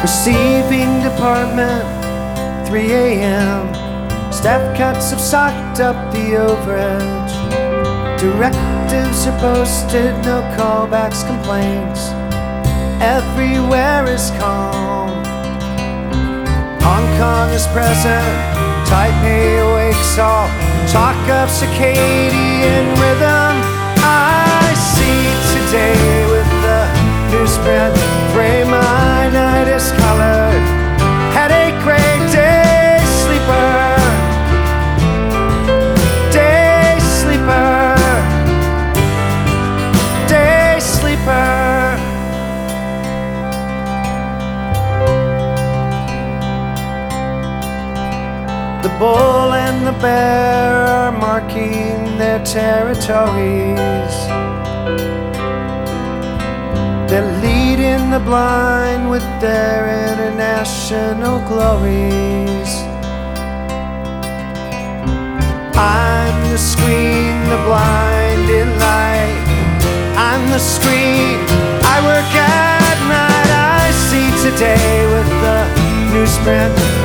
Receiving department, 3 a.m. Staff cuts have socked up the overage. Directives are posted, no callbacks, complaints. Everywhere is calm. Hong Kong is present, Taipei awakes all. Talk of circadian rhythm. I see today with the newsprint. Frame my night is colored. Great day sleeper. Day sleeper. Day sleeper. The bull and the bear are marking their territories. They're leading the blind with their international glories. I'm the screen, the blinding light. I'm the screen. I work at night. I see today with the newsprint.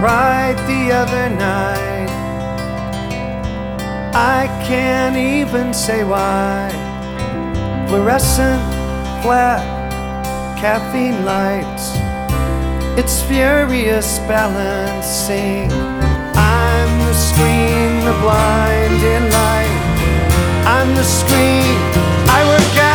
Cried the other night. I can't even say why. Fluorescent, flat, caffeine lights. It's furious balancing. I'm the screen, the blinding light. I'm the screen. I work at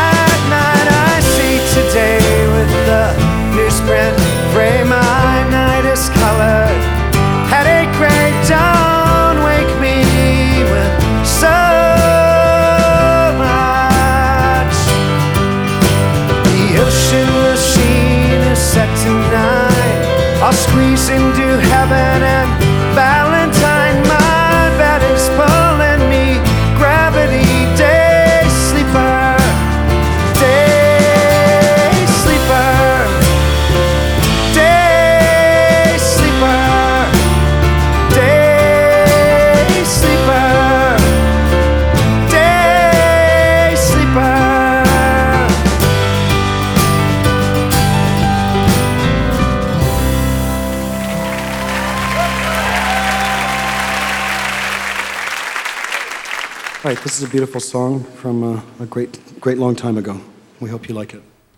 Squeeze into heaven and All right, this is a beautiful song from uh, a great, great long time ago. We hope you like it.